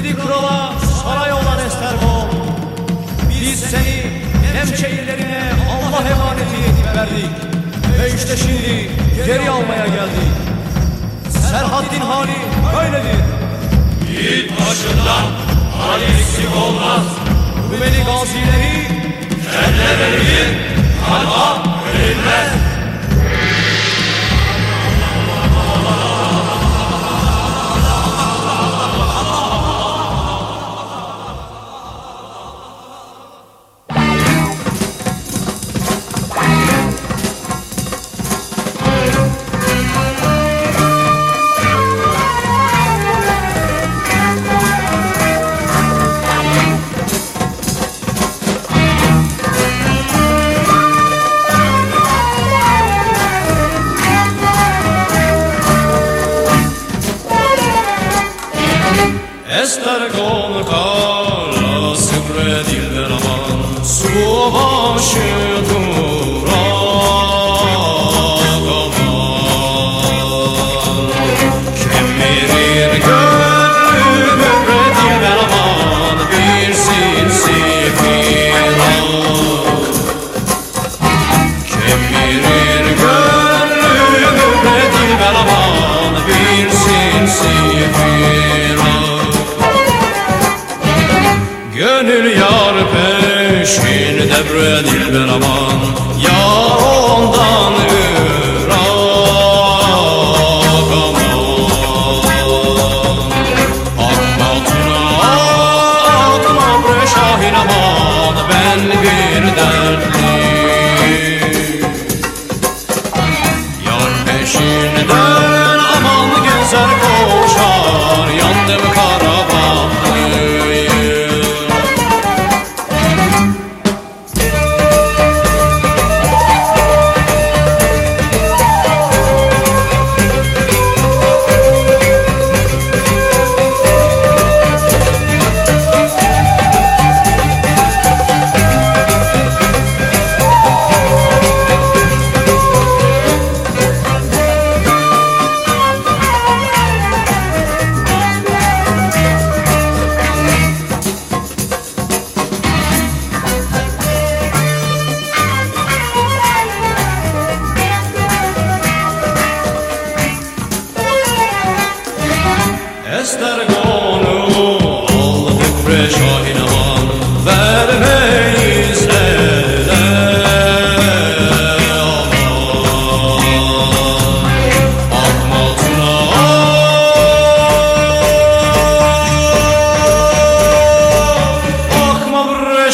Yedi krala saray olan Estergom Biz seni Nemşehirlerine Allah emaneti edip verdik Ve işte şimdi geri almaya geldik Serhaddin hali böyledir Yiğit başından hal eksik olmaz. Rumeli gazileri Kelle verilir, kalba. Estergon kara sıbre dilber aman Gönül yar peşinde bre dilber aman Yar ondan ırak aman. Ak batına akma bre şahin aman Ben bir dertli Yar peşinden aman Estergon'u Allah fükre şahine var Vermeyiz ele Akmatına Akma bre